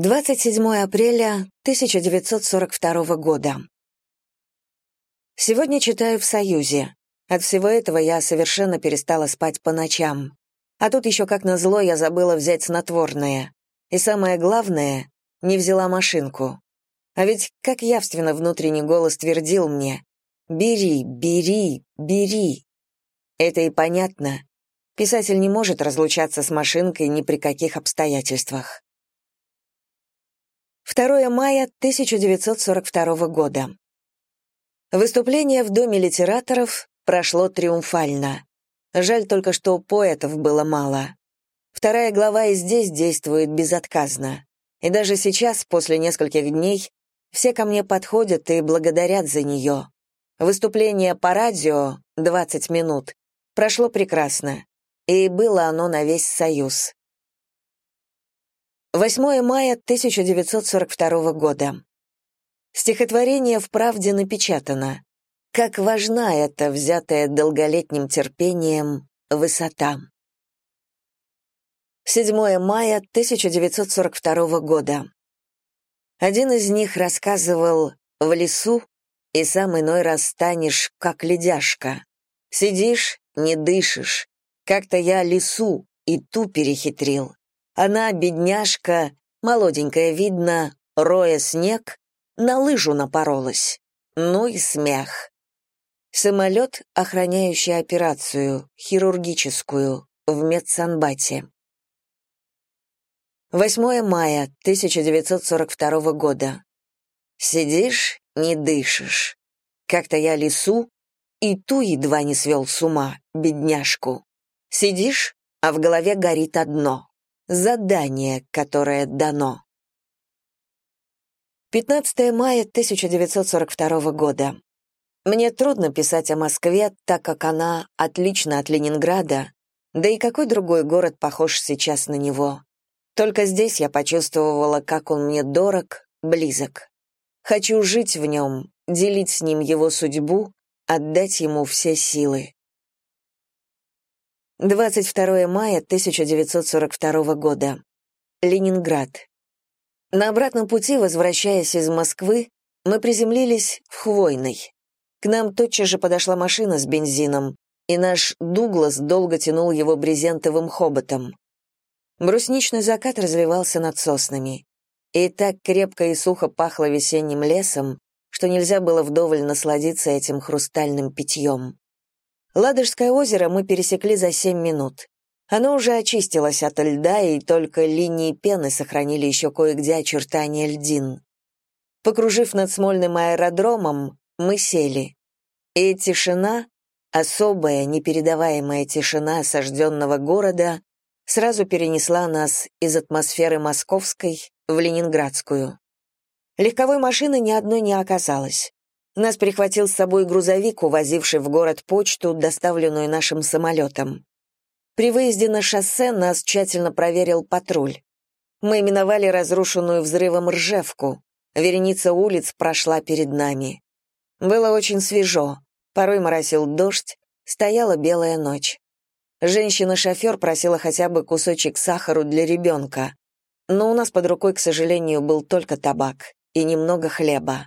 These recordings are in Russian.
27 апреля 1942 года. Сегодня читаю в «Союзе». От всего этого я совершенно перестала спать по ночам. А тут еще как назло я забыла взять снотворное. И самое главное, не взяла машинку. А ведь как явственно внутренний голос твердил мне «Бери, бери, бери». Это и понятно. Писатель не может разлучаться с машинкой ни при каких обстоятельствах. 2 мая 1942 года. Выступление в Доме литераторов прошло триумфально. Жаль только, что поэтов было мало. Вторая глава и здесь действует безотказно. И даже сейчас, после нескольких дней, все ко мне подходят и благодарят за нее. Выступление по радио, 20 минут, прошло прекрасно. И было оно на весь Союз. 8 мая 1942 года. Стихотворение в «Правде» напечатано. Как важна эта, взятая долголетним терпением, высота. 7 мая 1942 года. Один из них рассказывал «В лесу, и сам иной раз станешь, как ледяшка. Сидишь, не дышишь. Как-то я лесу и ту перехитрил. Она, бедняжка, молоденькая, видно, роя снег, на лыжу напоролась. Ну и смех. Самолет, охраняющий операцию, хирургическую, в медсанбате. 8 мая 1942 года. Сидишь, не дышишь. Как-то я лесу, и ту едва не свел с ума, бедняжку. Сидишь, а в голове горит одно задание, которое дано. 15 мая 1942 года. Мне трудно писать о Москве, так как она отлична от Ленинграда, да и какой другой город похож сейчас на него. Только здесь я почувствовала, как он мне дорог, близок. Хочу жить в нем, делить с ним его судьбу, отдать ему все силы. 22 мая 1942 года. Ленинград. На обратном пути, возвращаясь из Москвы, мы приземлились в Хвойный. К нам тотчас же подошла машина с бензином, и наш Дуглас долго тянул его брезентовым хоботом. Брусничный закат разливался над соснами. И так крепко и сухо пахло весенним лесом, что нельзя было вдоволь насладиться этим хрустальным питьем. Ладожское озеро мы пересекли за семь минут. Оно уже очистилось от льда, и только линии пены сохранили еще кое-где очертания льдин. Покружив над Смольным аэродромом, мы сели. И тишина, особая, непередаваемая тишина осажденного города, сразу перенесла нас из атмосферы московской в ленинградскую. Легковой машины ни одной не оказалось. Нас прихватил с собой грузовик, увозивший в город почту, доставленную нашим самолетом. При выезде на шоссе нас тщательно проверил патруль. Мы миновали разрушенную взрывом Ржевку. Вереница улиц прошла перед нами. Было очень свежо. Порой моросил дождь, стояла белая ночь. Женщина-шофер просила хотя бы кусочек сахару для ребенка. Но у нас под рукой, к сожалению, был только табак и немного хлеба.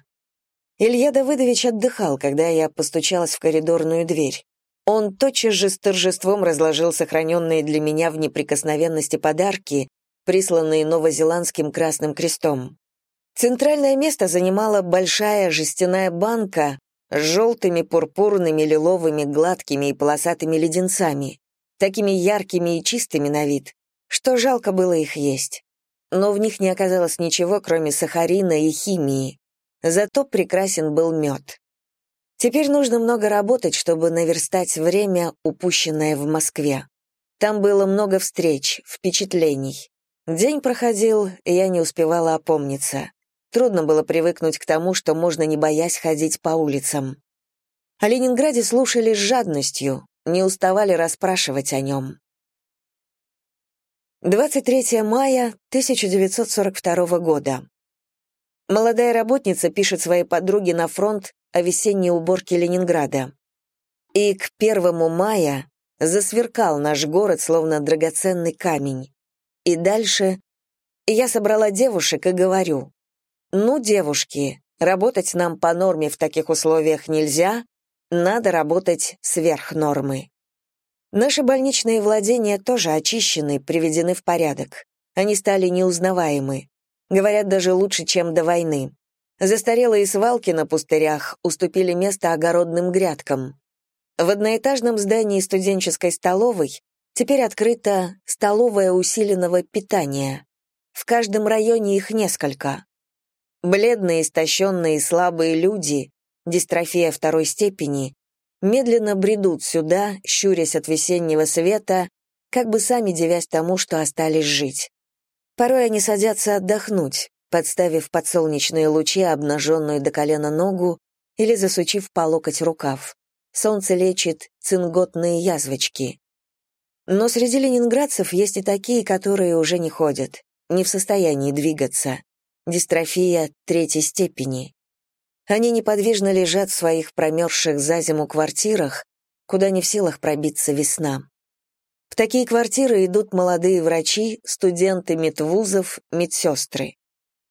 Илья Давыдович отдыхал, когда я постучалась в коридорную дверь. Он тотчас же с торжеством разложил сохраненные для меня в неприкосновенности подарки, присланные новозеландским Красным Крестом. Центральное место занимала большая жестяная банка с желтыми, пурпурными, лиловыми, гладкими и полосатыми леденцами, такими яркими и чистыми на вид, что жалко было их есть. Но в них не оказалось ничего, кроме сахарина и химии. Зато прекрасен был мед. Теперь нужно много работать, чтобы наверстать время, упущенное в Москве. Там было много встреч, впечатлений. День проходил, и я не успевала опомниться. Трудно было привыкнуть к тому, что можно не боясь ходить по улицам. О Ленинграде слушали с жадностью, не уставали расспрашивать о нем. 23 мая 1942 года. Молодая работница пишет своей подруге на фронт о весенней уборке Ленинграда. И к первому мая засверкал наш город, словно драгоценный камень. И дальше Я собрала девушек и говорю, «Ну, девушки, работать нам по норме в таких условиях нельзя, надо работать сверх нормы». Наши больничные владения тоже очищены, приведены в порядок. Они стали неузнаваемы. Говорят, даже лучше, чем до войны. Застарелые свалки на пустырях уступили место огородным грядкам. В одноэтажном здании студенческой столовой теперь открыта столовая усиленного питания. В каждом районе их несколько. Бледные, истощенные, слабые люди, дистрофия второй степени, медленно бредут сюда, щурясь от весеннего света, как бы сами девясь тому, что остались жить. Порой они садятся отдохнуть, подставив под солнечные лучи обнаженную до колена ногу или засучив по локоть рукав. Солнце лечит цинготные язвочки. Но среди ленинградцев есть и такие, которые уже не ходят не в состоянии двигаться. Дистрофия третьей степени. Они неподвижно лежат в своих промерзших за зиму квартирах, куда не в силах пробиться весна. В такие квартиры идут молодые врачи, студенты медвузов, медсестры.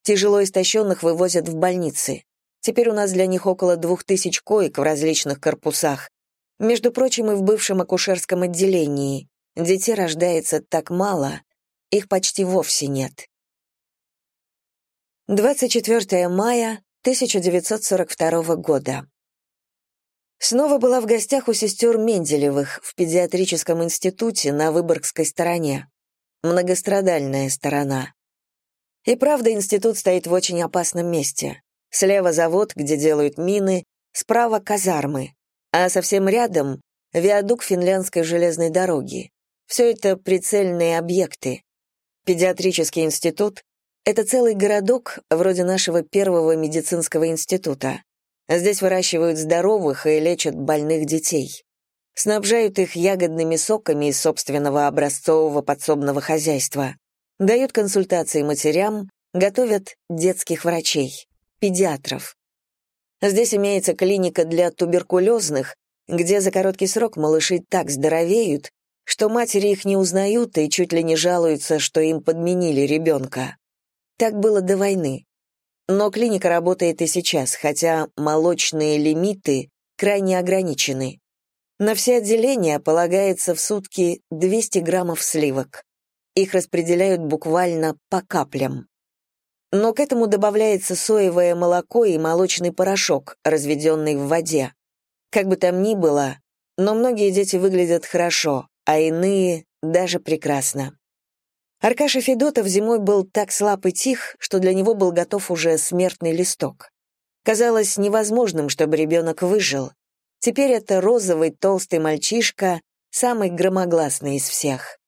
Тяжело истощенных вывозят в больницы. Теперь у нас для них около двух тысяч коек в различных корпусах. Между прочим, и в бывшем акушерском отделении. Детей рождается так мало, их почти вовсе нет. 24 мая 1942 года. Снова была в гостях у сестер Менделевых в педиатрическом институте на Выборгской стороне. Многострадальная сторона. И правда, институт стоит в очень опасном месте. Слева завод, где делают мины, справа казармы, а совсем рядом — виадук финляндской железной дороги. Все это прицельные объекты. Педиатрический институт — это целый городок, вроде нашего первого медицинского института. Здесь выращивают здоровых и лечат больных детей. Снабжают их ягодными соками из собственного образцового подсобного хозяйства. Дают консультации матерям, готовят детских врачей, педиатров. Здесь имеется клиника для туберкулезных, где за короткий срок малыши так здоровеют, что матери их не узнают и чуть ли не жалуются, что им подменили ребенка. Так было до войны. Но клиника работает и сейчас, хотя молочные лимиты крайне ограничены. На все отделения полагается в сутки 200 граммов сливок. Их распределяют буквально по каплям. Но к этому добавляется соевое молоко и молочный порошок, разведенный в воде. Как бы там ни было, но многие дети выглядят хорошо, а иные — даже прекрасно. Аркаша Федотов зимой был так слаб и тих, что для него был готов уже смертный листок. Казалось невозможным, чтобы ребенок выжил. Теперь это розовый толстый мальчишка, самый громогласный из всех.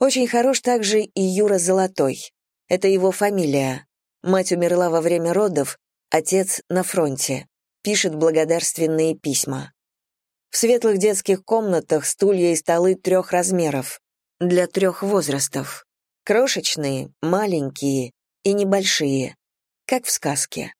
Очень хорош также и Юра Золотой. Это его фамилия. Мать умерла во время родов, отец на фронте. Пишет благодарственные письма. В светлых детских комнатах стулья и столы трех размеров, для трех возрастов. Крошечные, маленькие и небольшие, как в сказке.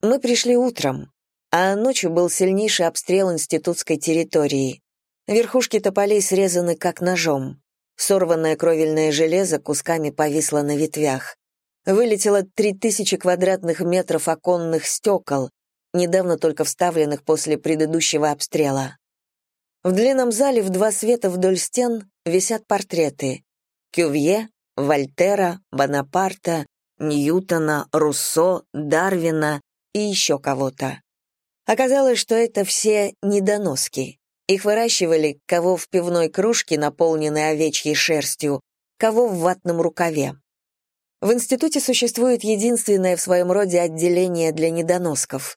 Мы пришли утром, а ночью был сильнейший обстрел институтской территории. Верхушки тополей срезаны как ножом. Сорванное кровельное железо кусками повисло на ветвях. Вылетело три тысячи квадратных метров оконных стекол, недавно только вставленных после предыдущего обстрела. В длинном зале в два света вдоль стен висят портреты Кювье, Вольтера, Бонапарта, Ньютона, Руссо, Дарвина и еще кого-то. Оказалось, что это все недоноски. Их выращивали кого в пивной кружке, наполненной овечьей шерстью, кого в ватном рукаве. В институте существует единственное в своем роде отделение для недоносков.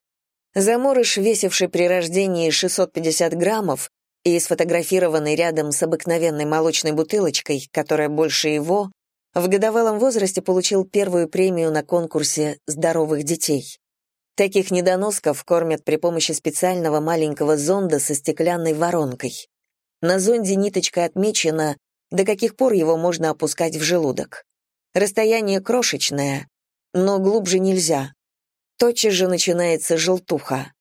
Заморыш, весивший при рождении 650 граммов и сфотографированный рядом с обыкновенной молочной бутылочкой, которая больше его, в годовалом возрасте получил первую премию на конкурсе «Здоровых детей». Таких недоносков кормят при помощи специального маленького зонда со стеклянной воронкой. На зонде ниточкой отмечено, до каких пор его можно опускать в желудок. Расстояние крошечное, но глубже нельзя, Тотчас же начинается желтуха.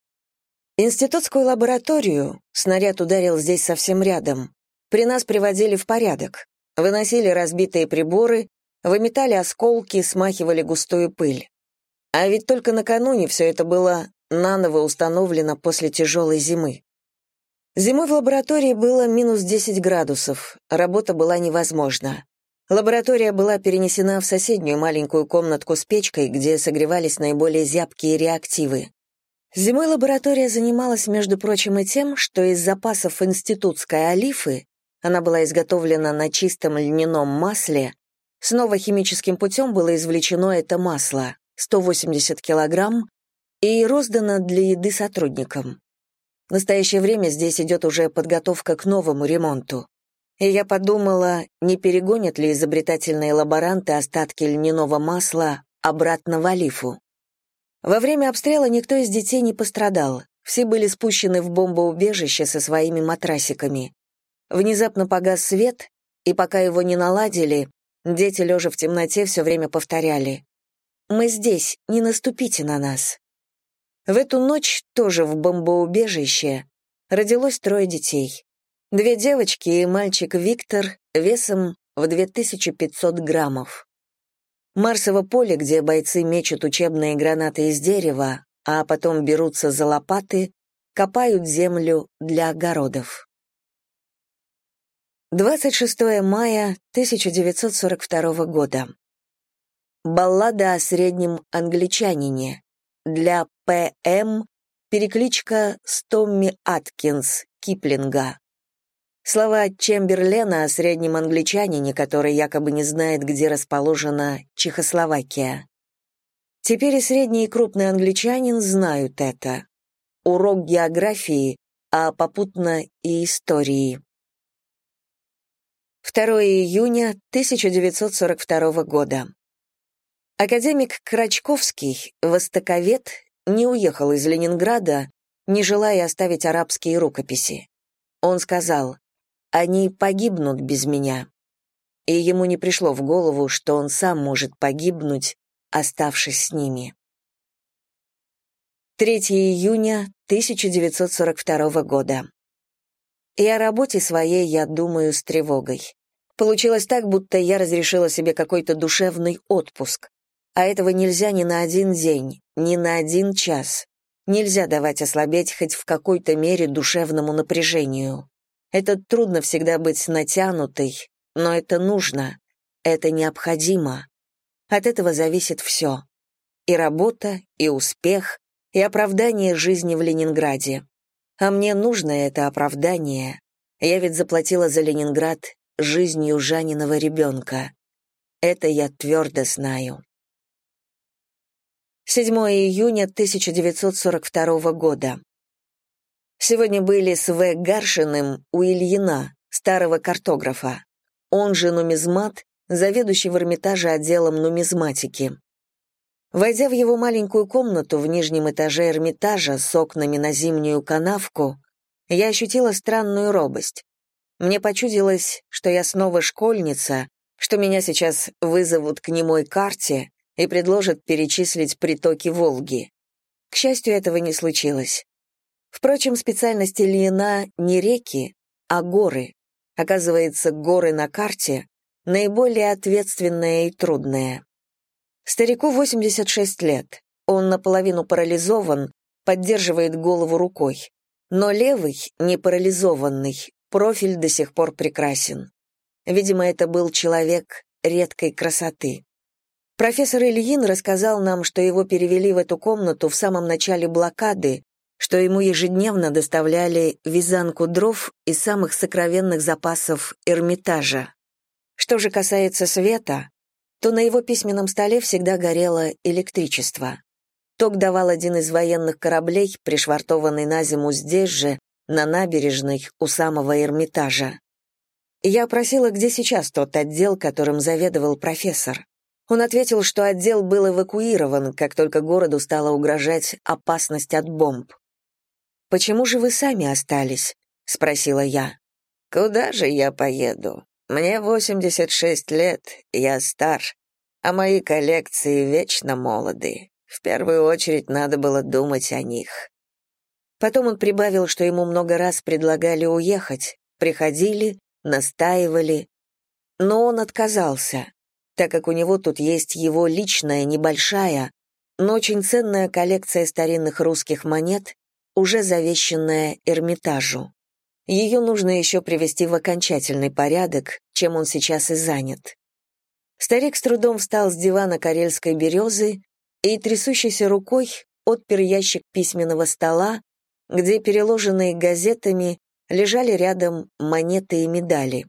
Институтскую лабораторию, снаряд ударил здесь совсем рядом, при нас приводили в порядок, выносили разбитые приборы, выметали осколки, смахивали густую пыль. А ведь только накануне все это было наново установлено после тяжелой зимы. Зимой в лаборатории было минус 10 градусов, работа была невозможна. Лаборатория была перенесена в соседнюю маленькую комнатку с печкой, где согревались наиболее зябкие реактивы. Зимой лаборатория занималась, между прочим, и тем, что из запасов институтской олифы, она была изготовлена на чистом льняном масле, снова химическим путем было извлечено это масло, 180 килограмм, и роздано для еды сотрудникам. В настоящее время здесь идет уже подготовка к новому ремонту. И я подумала, не перегонят ли изобретательные лаборанты остатки льняного масла обратно в Алифу. Во время обстрела никто из детей не пострадал, все были спущены в бомбоубежище со своими матрасиками. Внезапно погас свет, и пока его не наладили, дети, лежа в темноте, все время повторяли «Мы здесь, не наступите на нас». В эту ночь, тоже в бомбоубежище, родилось трое детей. Две девочки и мальчик Виктор весом в 2500 граммов. Марсово поле, где бойцы мечут учебные гранаты из дерева, а потом берутся за лопаты, копают землю для огородов. 26 мая 1942 года. Баллада о среднем англичанине. Для П.М. перекличка с Томми Аткинс Киплинга. Слова Чемберлена о среднем англичанине, который якобы не знает, где расположена Чехословакия. Теперь и средний и крупный англичанин знают это. Урок географии, а попутно и истории. 2 июня 1942 года. Академик Крачковский, востоковед, не уехал из Ленинграда, не желая оставить арабские рукописи. Он сказал, «Они погибнут без меня». И ему не пришло в голову, что он сам может погибнуть, оставшись с ними. 3 июня 1942 года. И о работе своей я думаю с тревогой. Получилось так, будто я разрешила себе какой-то душевный отпуск. А этого нельзя ни на один день, ни на один час. Нельзя давать ослабеть хоть в какой-то мере душевному напряжению. Это трудно всегда быть натянутой, но это нужно, это необходимо. От этого зависит все. И работа, и успех, и оправдание жизни в Ленинграде. А мне нужно это оправдание. Я ведь заплатила за Ленинград жизнью Жаниного ребенка. Это я твердо знаю. 7 июня 1942 года. Сегодня были с В. Гаршиным у Ильина, старого картографа. Он же нумизмат, заведующий в Эрмитаже отделом нумизматики. Войдя в его маленькую комнату в нижнем этаже Эрмитажа с окнами на зимнюю канавку, я ощутила странную робость. Мне почудилось, что я снова школьница, что меня сейчас вызовут к немой карте, и предложат перечислить притоки Волги. К счастью, этого не случилось. Впрочем, специальность Ильина не реки, а горы. Оказывается, горы на карте — наиболее ответственная и трудная. Старику 86 лет. Он наполовину парализован, поддерживает голову рукой. Но левый, не парализованный, профиль до сих пор прекрасен. Видимо, это был человек редкой красоты. Профессор Ильин рассказал нам, что его перевели в эту комнату в самом начале блокады, что ему ежедневно доставляли вязанку дров из самых сокровенных запасов Эрмитажа. Что же касается света, то на его письменном столе всегда горело электричество. Ток давал один из военных кораблей, пришвартованный на зиму здесь же, на набережной у самого Эрмитажа. Я просила, где сейчас тот отдел, которым заведовал профессор. Он ответил, что отдел был эвакуирован, как только городу стала угрожать опасность от бомб. «Почему же вы сами остались?» — спросила я. «Куда же я поеду? Мне 86 лет, я стар, а мои коллекции вечно молоды. В первую очередь надо было думать о них». Потом он прибавил, что ему много раз предлагали уехать, приходили, настаивали, но он отказался. так как у него тут есть его личная, небольшая, но очень ценная коллекция старинных русских монет, уже завещанная Эрмитажу. Ее нужно еще привести в окончательный порядок, чем он сейчас и занят. Старик с трудом встал с дивана карельской березы и трясущейся рукой отпер ящик письменного стола, где, переложенные газетами, лежали рядом монеты и медали.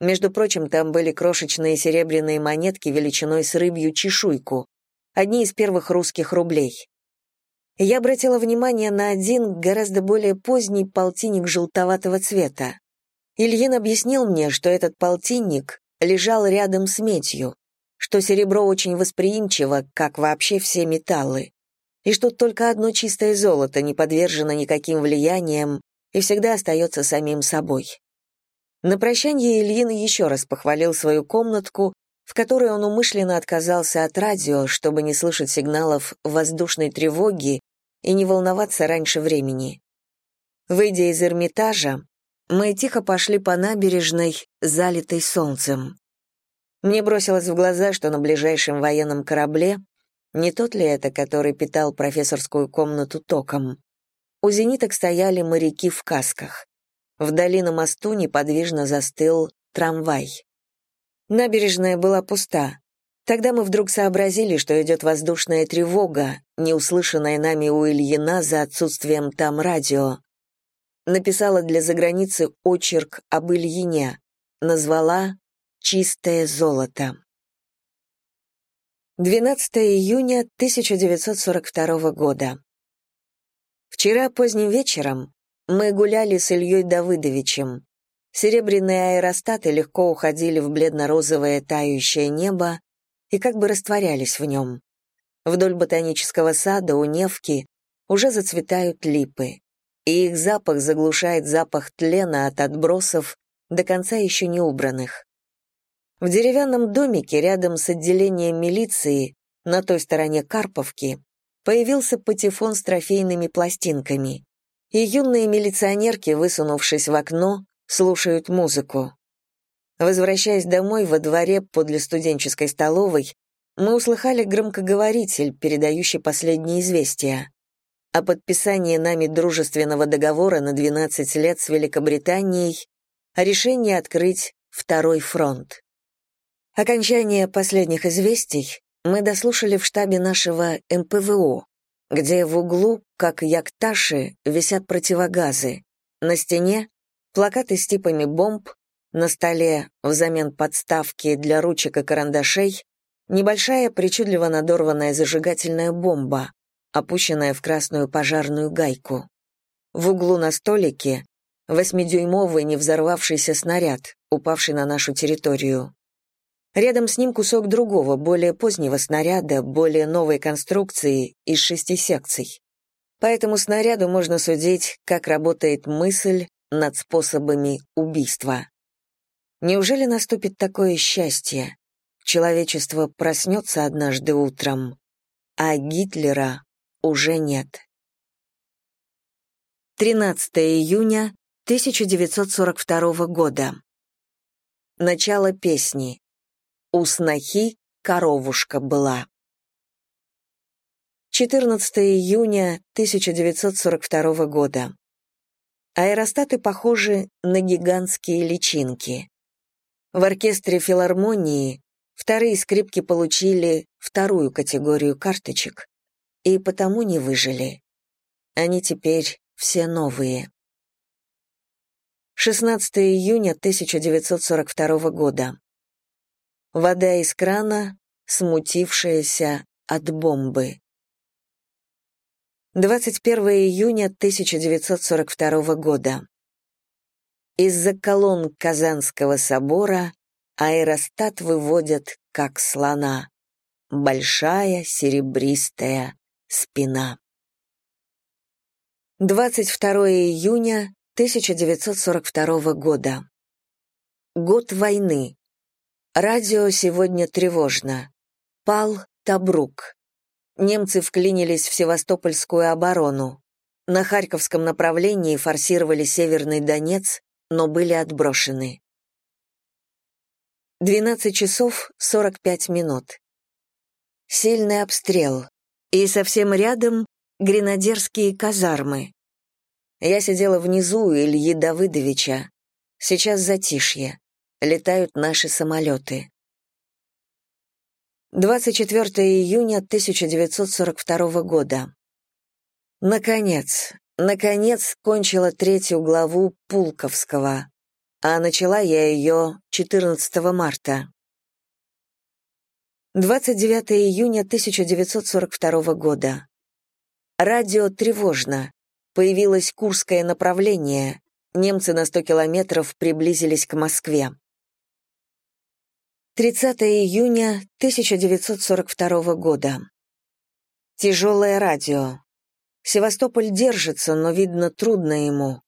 Между прочим, там были крошечные серебряные монетки величиной с рыбью чешуйку, одни из первых русских рублей. Я обратила внимание на один, гораздо более поздний полтинник желтоватого цвета. Ильин объяснил мне, что этот полтинник лежал рядом с медью, что серебро очень восприимчиво, как вообще все металлы, и что только одно чистое золото не подвержено никаким влияниям и всегда остается самим собой. На прощание Ильин еще раз похвалил свою комнатку, в которой он умышленно отказался от радио, чтобы не слышать сигналов воздушной тревоги и не волноваться раньше времени. Выйдя из Эрмитажа, мы тихо пошли по набережной, залитой солнцем. Мне бросилось в глаза, что на ближайшем военном корабле не тот ли это, который питал профессорскую комнату током. У зениток стояли моряки в касках. Вдали на мосту неподвижно застыл трамвай. Набережная была пуста. Тогда мы вдруг сообразили, что идет воздушная тревога, не услышанная нами у Ильина за отсутствием там радио. Написала для заграницы очерк об Ильине, назвала «Чистое золото». 12 июня 1942 года. Вчера поздним вечером мы гуляли с Ильей Давыдовичем. Серебряные аэростаты легко уходили в бледно-розовое тающее небо и как бы растворялись в нем. Вдоль ботанического сада у Невки уже зацветают липы, и их запах заглушает запах тлена от отбросов, до конца еще не убранных. В деревянном домике рядом с отделением милиции, на той стороне Карповки, появился патефон с трофейными пластинками и юные милиционерки, высунувшись в окно, слушают музыку. Возвращаясь домой во дворе подле студенческой столовой, мы услыхали громкоговоритель, передающий последние известия. О подписании нами дружественного договора на 12 лет с Великобританией, о решении открыть второй фронт. Окончание последних известий мы дослушали в штабе нашего МПВО, где в углу, как якташи, висят противогазы. На стене — плакаты с типами бомб, на столе, взамен подставки для ручек и карандашей, небольшая причудливо надорванная зажигательная бомба, опущенная в красную пожарную гайку. В углу на столике — восьмидюймовый невзорвавшийся снаряд, упавший на нашу территорию. Рядом с ним кусок другого, более позднего снаряда, более новой конструкции из шести секций. По этому снаряду можно судить, как работает мысль над способами убийства. Неужели наступит такое счастье? Человечество проснется однажды утром, а Гитлера уже нет. 13 июня 1942 года. Начало песни. У снохи коровушка была. 14 июня 1942 года. Аэростаты похожи на гигантские личинки. В оркестре филармонии вторые скрипки получили вторую категорию карточек и потому не выжили. Они теперь все новые. 16 июня 1942 года. Вода из крана, смутившаяся от бомбы. 21 июня 1942 года. Из-за колонн Казанского собора аэростат выводят, как слона. Большая серебристая спина. 22 июня 1942 года. Год войны. Радио сегодня тревожно. Пал Табрук. Немцы вклинились в Севастопольскую оборону. На Харьковском направлении форсировали Северный Донец, но были отброшены. 12 часов 45 минут. Сильный обстрел. И совсем рядом гренадерские казармы. Я сидела внизу у Ильи Давыдовича. Сейчас затишье. Летают наши самолеты. 24 июня 1942 года. Наконец, наконец кончила третью главу Пулковского, а начала я ее 14 марта. 29 июня 1942 года. Радио тревожно. Появилось Курское направление. Немцы на 100 километров приблизились к Москве. 30 июня 1942 года. Тяжелое радио. Севастополь держится, но, видно, трудно ему.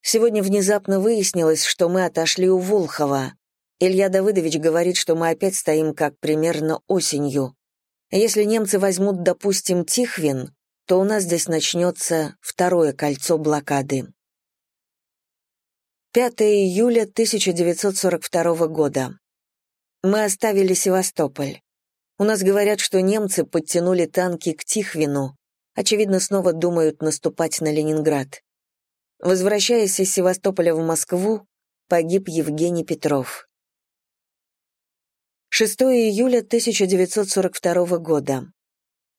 Сегодня внезапно выяснилось, что мы отошли у Волхова. Илья Давыдович говорит, что мы опять стоим как примерно осенью. Если немцы возьмут, допустим, Тихвин, то у нас здесь начнется второе кольцо блокады. 5 июля 1942 года. Мы оставили Севастополь. У нас говорят, что немцы подтянули танки к Тихвину, очевидно, снова думают наступать на Ленинград. Возвращаясь из Севастополя в Москву, погиб Евгений Петров. 6 июля 1942 года.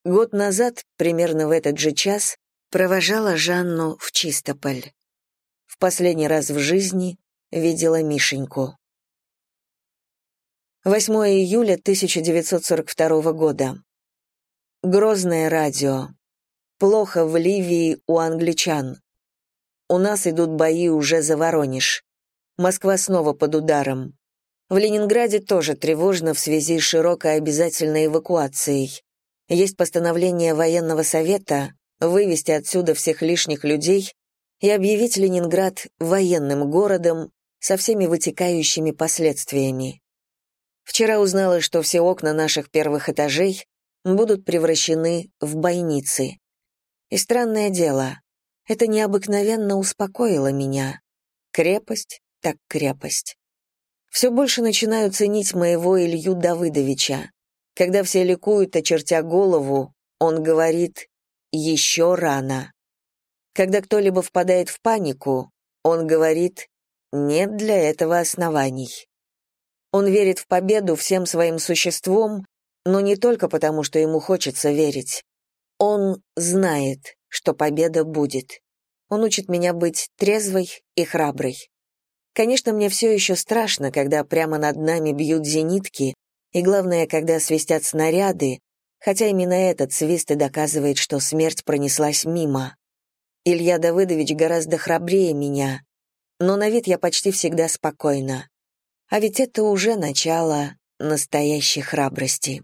Год назад, примерно в этот же час, провожала Жанну в Чистополь. В последний раз в жизни видела Мишеньку. 8 июля 1942 года. Грозное радио. Плохо в Ливии у англичан. У нас идут бои уже за Воронеж. Москва снова под ударом. В Ленинграде тоже тревожно в связи с широкой обязательной эвакуацией. Есть постановление военного совета вывести отсюда всех лишних людей и объявить Ленинград военным городом со всеми вытекающими последствиями. Вчера узнала, что все окна наших первых этажей будут превращены в бойницы. И странное дело, это необыкновенно успокоило меня. Крепость так крепость. Все больше начинаю ценить моего Илью Давыдовича. Когда все ликуют, очертя голову, он говорит «еще рано». Когда кто-либо впадает в панику, он говорит «нет для этого оснований». Он верит в победу всем своим существом, но не только потому, что ему хочется верить. Он знает, что победа будет. Он учит меня быть трезвой и храброй. Конечно, мне все еще страшно, когда прямо над нами бьют зенитки, и главное, когда свистят снаряды, хотя именно этот свист и доказывает, что смерть пронеслась мимо. Илья Давыдович гораздо храбрее меня, но на вид я почти всегда спокойна. А ведь это уже начало настоящей храбрости.